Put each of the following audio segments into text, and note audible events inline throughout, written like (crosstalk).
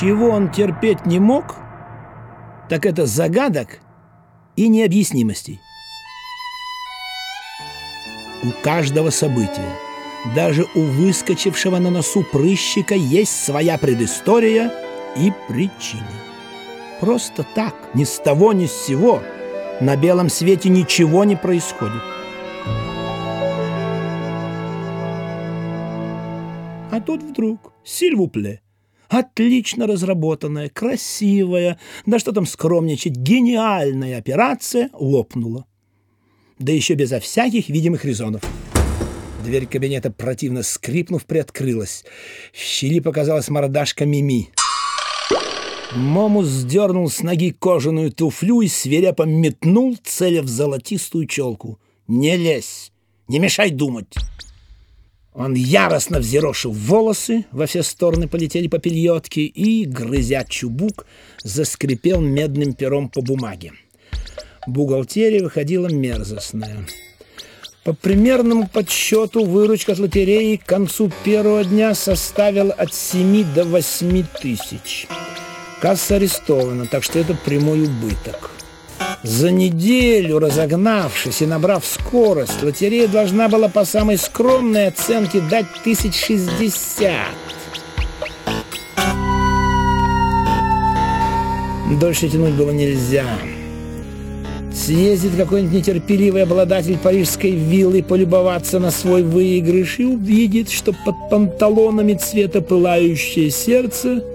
Чего он терпеть не мог, так это загадок и необъяснимостей. У каждого события, даже у выскочившего на носу прыщика, есть своя предыстория и причина. Просто так, ни с того, ни с сего, на белом свете ничего не происходит. А тут вдруг, сильвупле, отлично разработанная, красивая, да что там скромничать, гениальная операция лопнула. Да еще безо всяких видимых резонов. Дверь кабинета, противно скрипнув, приоткрылась. В щели показалась мордашка Мими. Момус сдернул с ноги кожаную туфлю и свирепо метнул, целя в золотистую челку. «Не лезь! Не мешай думать!» Он яростно взъерошил волосы, во все стороны полетели попельотки и, грызя чубук, заскрипел медным пером по бумаге. Бухгалтерия выходила мерзостная. По примерному подсчету выручка от лотереи к концу первого дня составила от 7 до 8 тысяч. Касса арестована, так что это прямой убыток. За неделю, разогнавшись и набрав скорость, лотерея должна была по самой скромной оценке дать тысяч шестьдесят. Дольше тянуть было нельзя. Съездит какой-нибудь нетерпеливый обладатель парижской виллы полюбоваться на свой выигрыш и увидит, что под панталонами цвета пылающее сердце –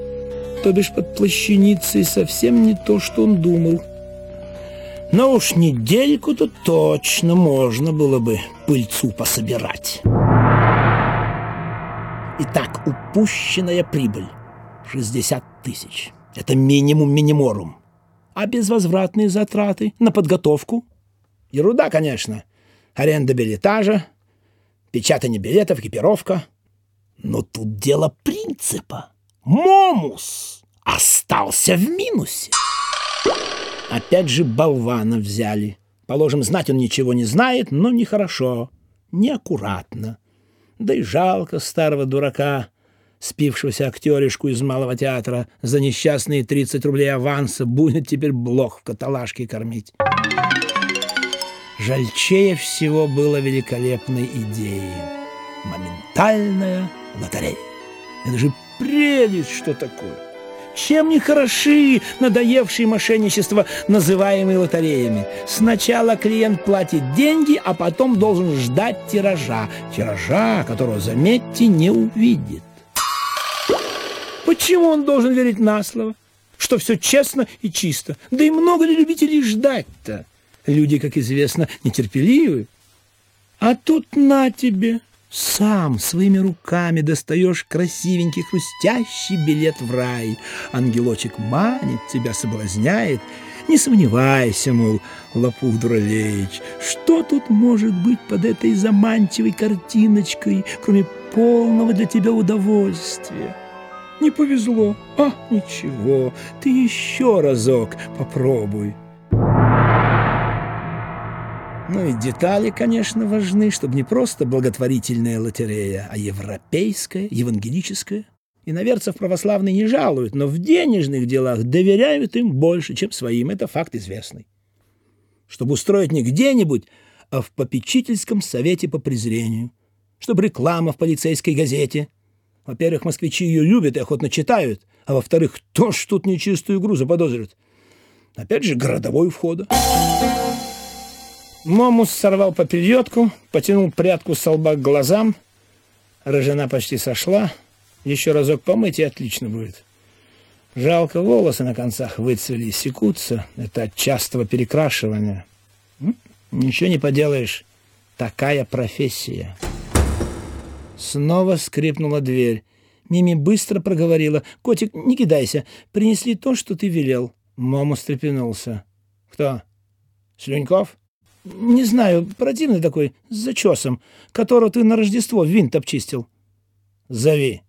то бишь под плащаницей, совсем не то, что он думал. Но уж недельку-то точно можно было бы пыльцу пособирать. Итак, упущенная прибыль – 60 тысяч. Это минимум миниморум. А безвозвратные затраты на подготовку? Ерунда, конечно. Аренда билетажа, печатание билетов, экипировка. Но тут дело принципа. Момус остался в минусе. Опять же болвана взяли. Положим, знать он ничего не знает, но нехорошо, неаккуратно. Да и жалко старого дурака, спившегося актеришку из малого театра, за несчастные 30 рублей аванса будет теперь блох в каталажке кормить. Жальчее всего было великолепной идеей. Моментальная лотерея. Это же прелесть, что такое. Чем не хороши надоевшие мошенничества, называемые лотереями? Сначала клиент платит деньги, а потом должен ждать тиража. Тиража, которого, заметьте, не увидит. Почему он должен верить на слово? Что все честно и чисто. Да и много ли любителей ждать-то? Люди, как известно, нетерпеливы. А тут на тебе – сам своими руками достаешь красивенький хрустящий билет в рай. Ангелочек манит тебя, соблазняет. Не сомневайся, мол, Лопух Дуралеич, что тут может быть под этой заманчивой картиночкой, кроме полного для тебя удовольствия? Не повезло, а ничего, ты еще разок попробуй. Ну и детали, конечно, важны, чтобы не просто благотворительная лотерея, а европейская, евангелическая. Иноверцев православные не жалуют, но в денежных делах доверяют им больше, чем своим. Это факт известный. Чтобы устроить не где-нибудь, а в попечительском совете по презрению. Чтобы реклама в полицейской газете. Во-первых, москвичи ее любят и охотно читают, а во-вторых, кто ж тут нечистую игру заподозрит? Опять же, городовой входа. Момус сорвал попельотку, потянул прядку с лба к глазам. Рыжина почти сошла. Еще разок помыть, и отлично будет. Жалко, волосы на концах выцвели и секутся. Это от частого перекрашивания. Ничего не поделаешь. Такая профессия. Снова скрипнула дверь. Мими быстро проговорила. «Котик, не кидайся. Принесли то, что ты велел». Мому стрепенулся. «Кто? Слюньков?» Не знаю, противный такой, с зачесом, которого ты на Рождество винт обчистил. Зови.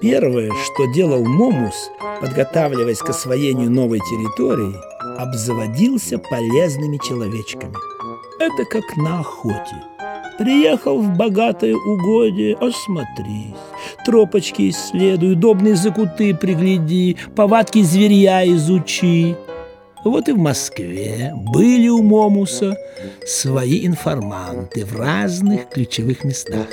Первое, что делал Момус, подготавливаясь к освоению новой территории, обзаводился полезными человечками. Это как на охоте. Приехал в богатое угодье, осмотрись, Тропочки исследуй, удобные закуты пригляди, Повадки зверья изучи. Вот и в Москве были у Момуса свои информанты в разных ключевых местах.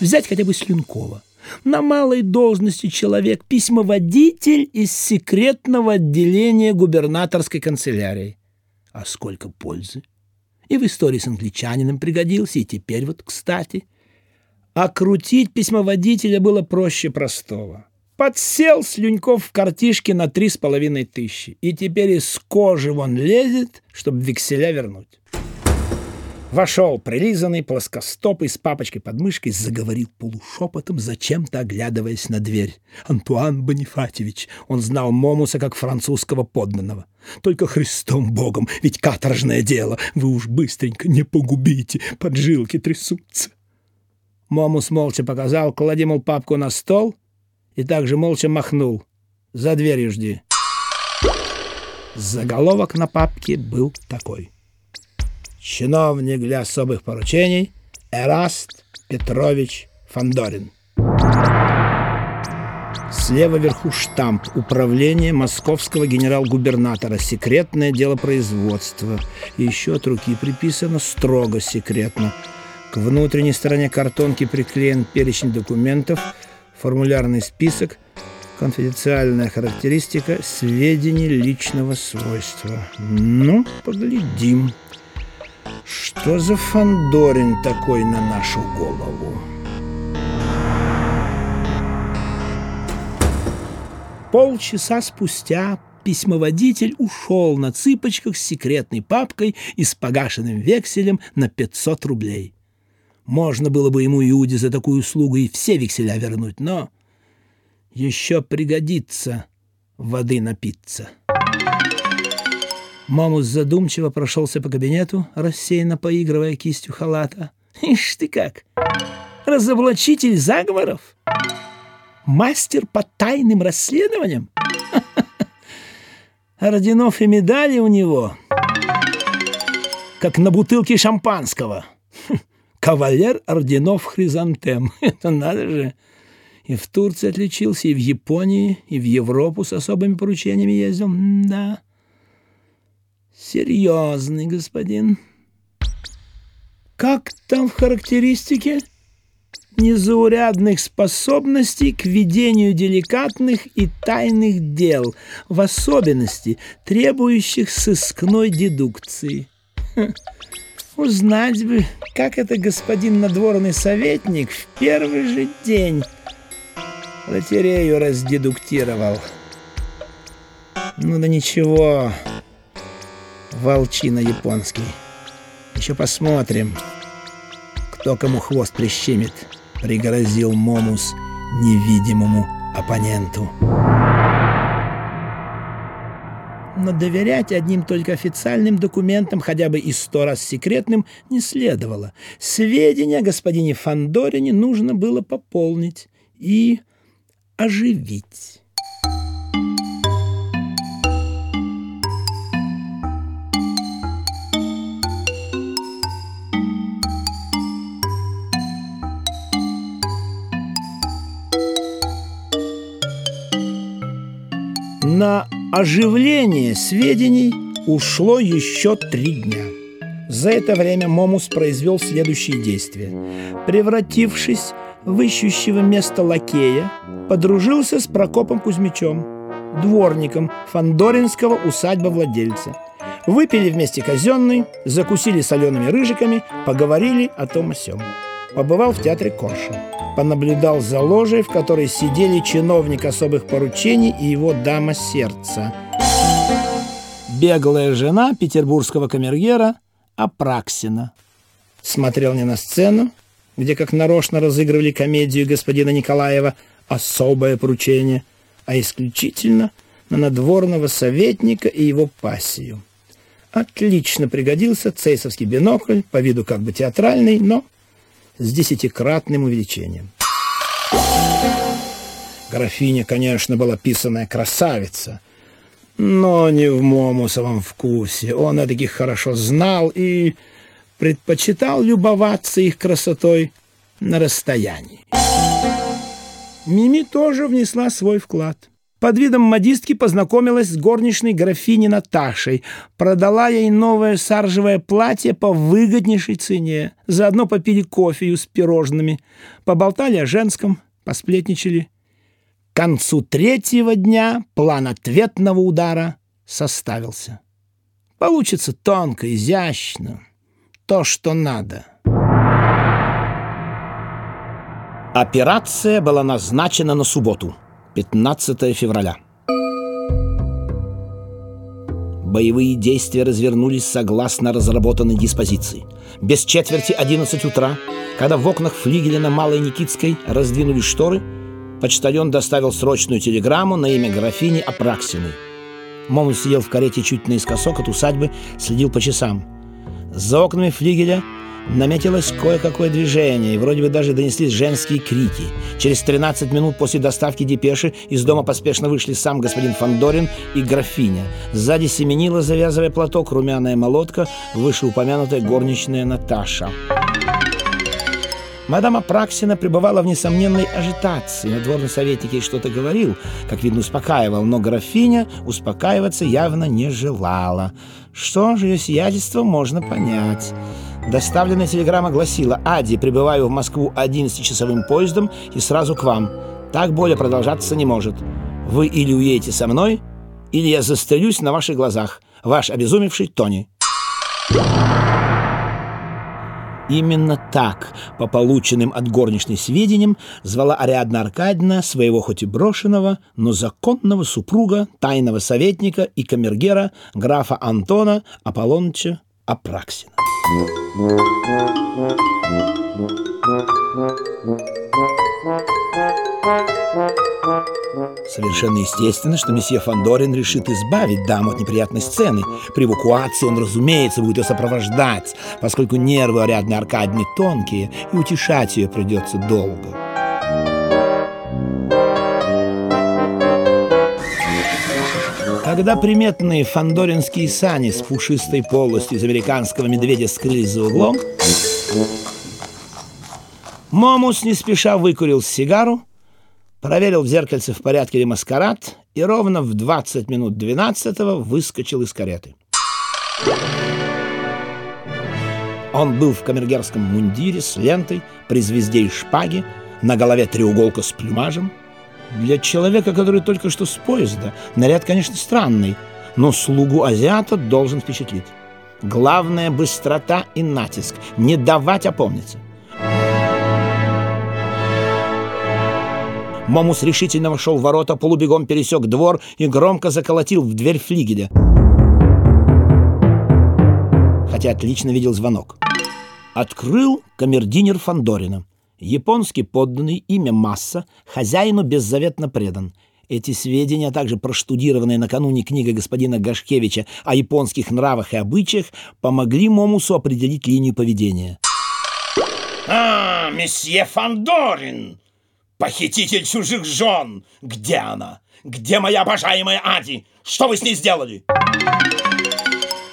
Взять хотя бы Слюнкова. На малой должности человек, письмоводитель из секретного отделения губернаторской канцелярии. А сколько пользы! И в истории с англичанином пригодился, и теперь вот кстати. А крутить письмоводителя было проще простого. Подсел Слюньков в картишке на три с половиной тысячи, и теперь из кожи вон лезет, чтобы векселя вернуть. Вошел прилизанный, плоскостопый, с папочкой под мышкой, заговорил полушепотом, зачем-то оглядываясь на дверь. Антуан Бонифатьевич, он знал Момуса как французского подданного. Только Христом Богом, ведь каторжное дело, вы уж быстренько не погубите, поджилки трясутся. Момус молча показал, клади, мол, папку на стол и также молча махнул. За дверью жди. Заголовок на папке был такой — чиновник для особых поручений Эраст Петрович Фандорин. Слева вверху штамп Управление московского генерал-губернатора. Секретное дело производства. Еще от руки приписано строго секретно. К внутренней стороне картонки приклеен перечень документов, формулярный список, конфиденциальная характеристика, сведений личного свойства. Ну, поглядим. Что за Фандорин такой на нашу голову? Полчаса спустя письмоводитель ушел на цыпочках с секретной папкой и с погашенным векселем на 500 рублей. Можно было бы ему, Иуде, за такую услугу и все векселя вернуть, но еще пригодится воды напиться. Мамус задумчиво прошелся по кабинету, рассеянно поигрывая кистью халата. «Ишь ты как! Разоблачитель заговоров? Мастер по тайным расследованиям? (laughs) Орденов и медали у него, как на бутылке шампанского. (laughs) Кавалер орденов хризантем. (laughs) Это надо же!» И в Турции отличился, и в Японии, и в Европу с особыми поручениями ездил. Да. Серьезный господин. Как там в характеристике? Незаурядных способностей к ведению деликатных и тайных дел, в особенности требующих сыскной дедукции. Узнать бы, как это господин надворный советник в первый же день лотерею раздедуктировал. Ну да ничего, волчина японский. Еще посмотрим, кто кому хвост прищемит, пригрозил Момус невидимому оппоненту. Но доверять одним только официальным документам, хотя бы и сто раз секретным, не следовало. Сведения о господине Фандорине нужно было пополнить и оживить. На оживление сведений ушло еще три дня. За это время Момус произвел следующие действия. Превратившись в ищущего место лакея, подружился с Прокопом Кузьмичем, дворником фандоринского усадьба владельца. Выпили вместе казенный, закусили солеными рыжиками, поговорили о том о сём. Побывал в театре Корша понаблюдал за ложей, в которой сидели чиновник особых поручений и его дама сердца. Беглая жена петербургского камергера Апраксина. Смотрел не на сцену, где как нарочно разыгрывали комедию господина Николаева «Особое поручение», а исключительно на надворного советника и его пассию. Отлично пригодился цейсовский бинокль, по виду как бы театральный, но с десятикратным увеличением. Графиня, конечно, была писаная красавица, но не в Момусовом вкусе. Он таких хорошо знал и предпочитал любоваться их красотой на расстоянии. Мими тоже внесла свой вклад. Под видом модистки познакомилась с горничной графиней Наташей, продала ей новое саржевое платье по выгоднейшей цене, заодно попили кофею с пирожными, поболтали о женском, посплетничали. К концу третьего дня план ответного удара составился. Получится тонко, изящно, то, что надо. Операция была назначена на субботу, 15 февраля. Боевые действия развернулись согласно разработанной диспозиции. Без четверти 11 утра, когда в окнах флигеля на Малой Никитской раздвинули шторы, почтальон доставил срочную телеграмму на имя графини Апраксиной. Момус сидел в карете чуть наискосок от усадьбы, следил по часам. За окнами флигеля – Наметилось кое-какое движение, и вроде бы даже донеслись женские крики. Через 13 минут после доставки депеши из дома поспешно вышли сам господин Фандорин и графиня. Сзади семенила, завязывая платок, румяная молодка, вышеупомянутая горничная Наташа. Мадам Апраксина пребывала в несомненной ажитации. Надворный советник ей что-то говорил, как видно, успокаивал, но графиня успокаиваться явно не желала. Что же ее сиятельство можно понять. Доставленная телеграмма гласила «Ади, прибываю в Москву 11-часовым поездом и сразу к вам. Так более продолжаться не может. Вы или уедете со мной, или я застрелюсь на ваших глазах. Ваш обезумевший Тони». Именно так, по полученным от горничной сведениям, звала Ариадна Аркадьевна своего хоть и брошенного, но законного супруга, тайного советника и камергера графа Антона Аполлоныча Апраксина. Совершенно естественно, что месье Фандорин решит избавить даму от неприятной сцены. При эвакуации он, разумеется, будет ее сопровождать, поскольку нервы Ариадны Аркадьевны тонкие, и утешать ее придется долго. Когда приметные фандоринские сани с пушистой полостью из американского медведя скрылись за углом, Момус не спеша выкурил сигару, проверил в зеркальце, в порядке ли маскарад, и ровно в 20 минут 12 выскочил из кареты. Он был в камергерском мундире с лентой, при звезде и шпаге, на голове треуголка с плюмажем — для человека, который только что с поезда, наряд, конечно, странный, но слугу азиата должен впечатлить. Главное — быстрота и натиск, не давать опомниться. Момус решительно вошел в ворота, полубегом пересек двор и громко заколотил в дверь флигеля. Хотя отлично видел звонок. Открыл камердинер Фандорина. Японский подданный, имя Масса, хозяину беззаветно предан. Эти сведения, а также проштудированная накануне книга господина Гашкевича о японских нравах и обычаях, помогли Момусу определить линию поведения. «А, месье Фандорин! Похититель чужих жен! Где она? Где моя обожаемая Ади? Что вы с ней сделали?»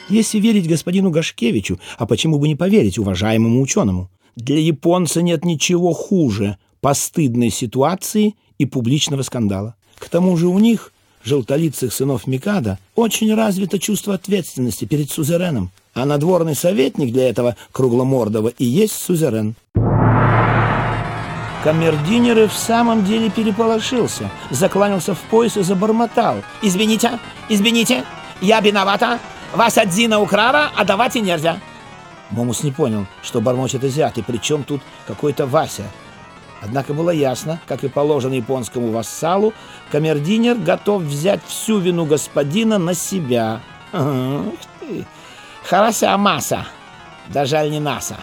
Если верить господину Гашкевичу, а почему бы не поверить уважаемому ученому? Для японца нет ничего хуже постыдной ситуации и публичного скандала. К тому же у них, желтолицых сынов Микада, очень развито чувство ответственности перед сузереном, а надворный советник для этого кругломордого и есть сузерен. Камердинер в самом деле переполошился, закланялся в пояс и забормотал. «Извините, извините, я виновата. Вас от Зина украла, а давать и нельзя». Момус не понял, что бормочет азиат, и при чем тут какой-то Вася. Однако было ясно, как и положено японскому вассалу, камердинер готов взять всю вину господина на себя. Ух ты! Харася Маса, да жаль не Наса.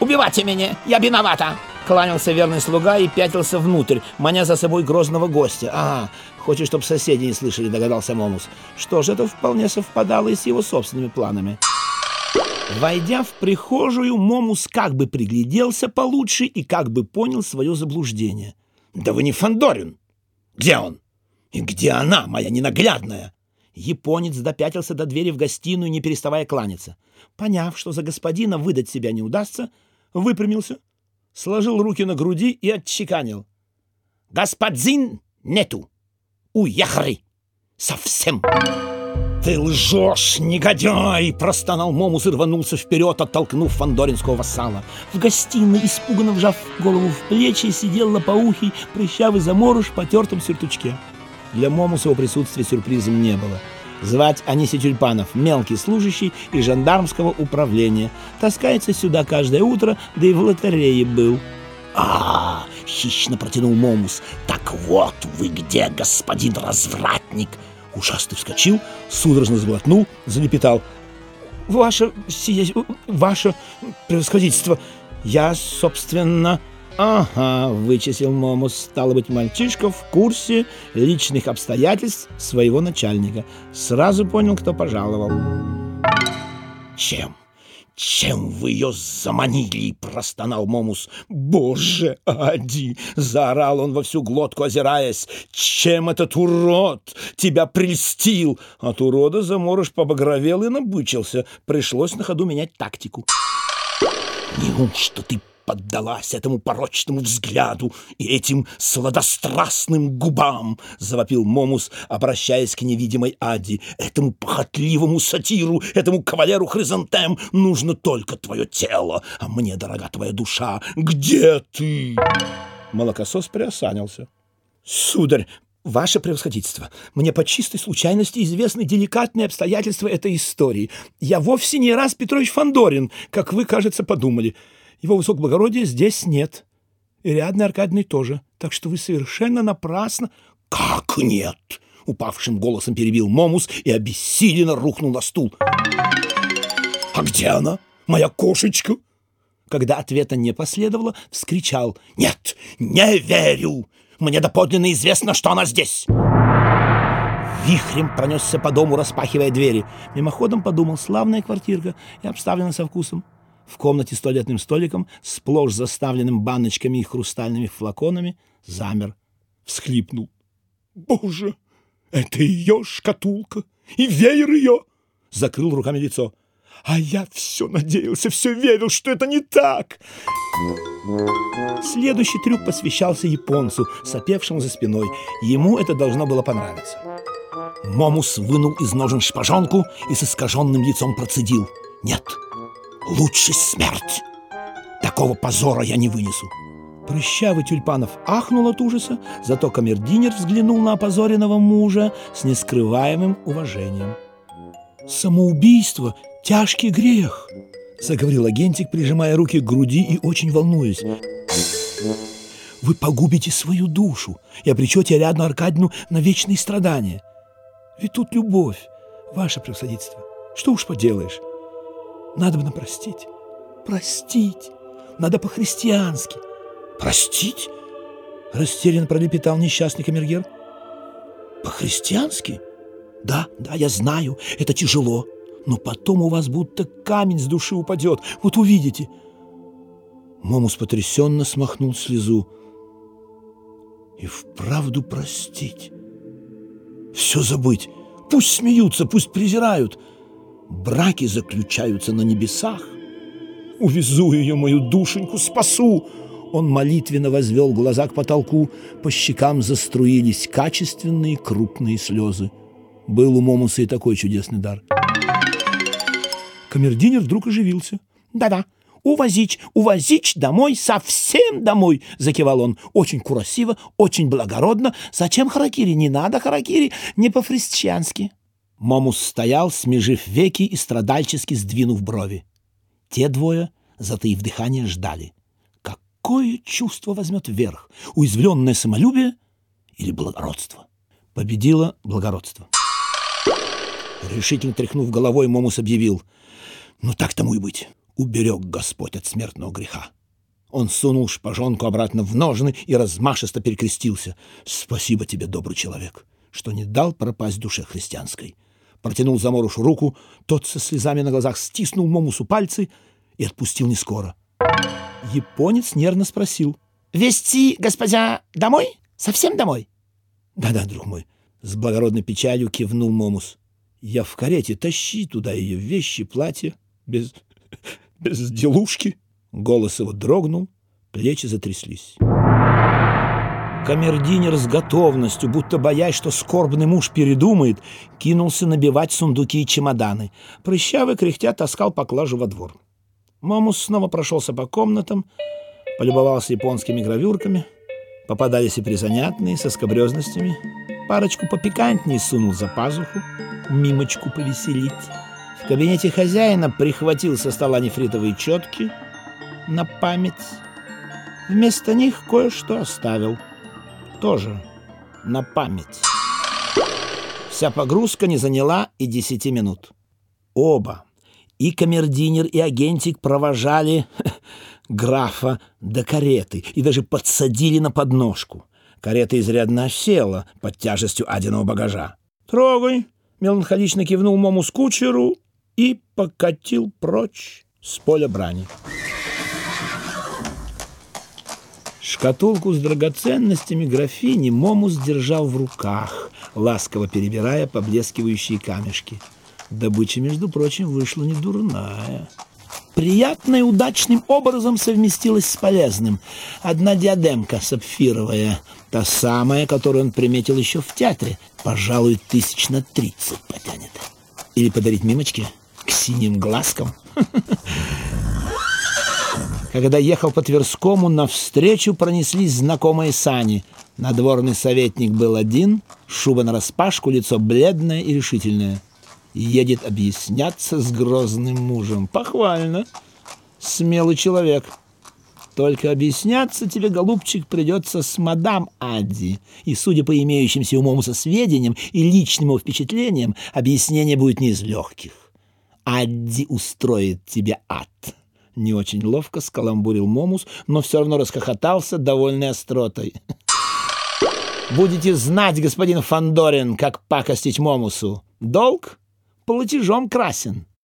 «Убивайте меня, я виновата!» Кланялся верный слуга и пятился внутрь, маня за собой грозного гостя. «Ага, хочет, чтобы соседи не слышали», — догадался Момус. Что же это вполне совпадало и с его собственными планами. Войдя в прихожую, Момус как бы пригляделся получше и как бы понял свое заблуждение. «Да вы не Фандорин! Где он? И где она, моя ненаглядная? Японец допятился до двери в гостиную, не переставая кланяться. Поняв, что за господина выдать себя не удастся, выпрямился, сложил руки на груди и отчеканил. «Господин нету! Уехали! Совсем!» «Ты лжешь, негодяй!» — простонал Момус и рванулся вперед, оттолкнув фандоринского вассала. В гостиной, испуганно вжав голову в плечи, сидел лопоухий, прыщавый заморыш в потертом сюртучке. Для Момуса его присутствия сюрпризом не было. Звать Аниси Тюльпанов, мелкий служащий из жандармского управления. Таскается сюда каждое утро, да и в лотерее был. а, -а, -а хищно протянул Момус. «Так вот вы где, господин развратник!» Ушастый вскочил, судорожно сглотнул, залепетал. «Ваше сие... ваше превосходительство, я, собственно...» «Ага», — вычислил Момус, стало быть, мальчишка в курсе личных обстоятельств своего начальника. Сразу понял, кто пожаловал. «Чем? «Чем вы ее заманили?» — простонал Момус. «Боже, Ади!» — заорал он во всю глотку, озираясь. «Чем этот урод тебя прельстил?» От урода заморож побагровел и набычился. Пришлось на ходу менять тактику. «Неужто ты поддалась этому порочному взгляду и этим сладострастным губам, завопил Момус, обращаясь к невидимой Ади. Этому похотливому сатиру, этому кавалеру Хризантем нужно только твое тело, а мне дорога твоя душа. Где ты? Молокосос приосанился. Сударь, Ваше превосходительство, мне по чистой случайности известны деликатные обстоятельства этой истории. Я вовсе не раз Петрович Фандорин, как вы, кажется, подумали. Его высокоблагородия здесь нет. И Риадны Аркадьевны тоже. Так что вы совершенно напрасно... — Как нет? — упавшим голосом перебил Момус и обессиленно рухнул на стул. — А где она? Моя кошечка? Когда ответа не последовало, вскричал. — Нет, не верю! Мне доподлинно известно, что она здесь! Вихрем пронесся по дому, распахивая двери. Мимоходом подумал, славная квартирка и обставлена со вкусом. В комнате с туалетным столиком, сплошь заставленным баночками и хрустальными флаконами, замер, всхлипнул. «Боже, это ее шкатулка и веер ее!» Закрыл руками лицо. «А я все надеялся, все верил, что это не так!» Следующий трюк посвящался японцу, сопевшему за спиной. Ему это должно было понравиться. Момус вынул из ножен шпажонку и с искаженным лицом процедил. «Нет, лучше смерть. Такого позора я не вынесу. Прыщавый Тюльпанов ахнул от ужаса, зато камердинер взглянул на опозоренного мужа с нескрываемым уважением. «Самоубийство — тяжкий грех», — заговорил агентик, прижимая руки к груди и очень волнуясь. «Вы погубите свою душу и обречете Ариадну Аркадьевну на вечные страдания. Ведь тут любовь, ваше превосходительство. Что уж поделаешь. Надо бы простить. Простить. Надо по-христиански. Простить? Растерянно пролепетал несчастный камергер. По-христиански? Да, да, я знаю, это тяжело. Но потом у вас будто камень с души упадет. Вот увидите. Момус потрясенно смахнул слезу. И вправду простить. Все забыть. Пусть смеются, пусть презирают браки заключаются на небесах. Увезу ее, мою душеньку, спасу!» Он молитвенно возвел глаза к потолку, по щекам заструились качественные крупные слезы. Был у Момуса и такой чудесный дар. Камердинер вдруг оживился. «Да-да, увозить, увозить домой, совсем домой!» — закивал он. «Очень красиво, очень благородно. Зачем харакири? Не надо харакири, не по-христиански». Момус стоял, смежив веки и страдальчески сдвинув брови. Те двое, затаив дыхание, ждали. Какое чувство возьмет вверх? Уязвленное самолюбие или благородство? Победило благородство. Решительно тряхнув головой, Момус объявил. «Ну так тому и быть. Уберег Господь от смертного греха». Он сунул шпажонку обратно в ножны и размашисто перекрестился. «Спасибо тебе, добрый человек, что не дал пропасть душе христианской протянул Заморушу руку, тот со слезами на глазах стиснул Момусу пальцы и отпустил не скоро. Японец нервно спросил. «Вести, господа, домой? Совсем домой?» «Да-да, друг мой», — с благородной печалью кивнул Момус. Я в карете, тащи туда ее вещи, платье, без, (laughs) без делушки. Голос его дрогнул, плечи затряслись. Камердинер с готовностью, будто боясь, что скорбный муж передумает, кинулся набивать сундуки и чемоданы. Прыщавый, кряхтя, таскал поклажу во двор. Момус снова прошелся по комнатам, полюбовался японскими гравюрками. Попадались и призанятные, со скобрезностями. Парочку попикантней сунул за пазуху, мимочку повеселить. В кабинете хозяина прихватил со стола нефритовые четки на память. Вместо них кое-что оставил. Тоже на память. Вся погрузка не заняла и десяти минут. Оба, и камердинер, и агентик провожали (laughs) графа до кареты и даже подсадили на подножку. Карета изрядно осела под тяжестью адиного багажа. «Трогай!» — меланхолично кивнул Мому с кучеру и покатил прочь с поля брани. Шкатулку с драгоценностями графини Момус держал в руках, ласково перебирая поблескивающие камешки. Добыча, между прочим, вышла не дурная. Приятно и удачным образом совместилась с полезным. Одна диадемка сапфировая, та самая, которую он приметил еще в театре, пожалуй, тысяч на тридцать потянет. Или подарить мимочке к синим глазкам. (laughs) Когда ехал по Тверскому, навстречу пронеслись знакомые сани. Надворный советник был один, шуба нараспашку, лицо бледное и решительное. Едет объясняться с грозным мужем. Похвально. Смелый человек. Только объясняться тебе, голубчик, придется с мадам Адди. И, судя по имеющимся умом со сведениям и личным впечатлениям, объяснение будет не из легких. Адди устроит тебе ад. Не очень ловко скаламбурил Момус, но все равно расхохотался, довольный остротой. Будете знать, господин Фандорин, как пакостить Момусу. Долг платежом красен.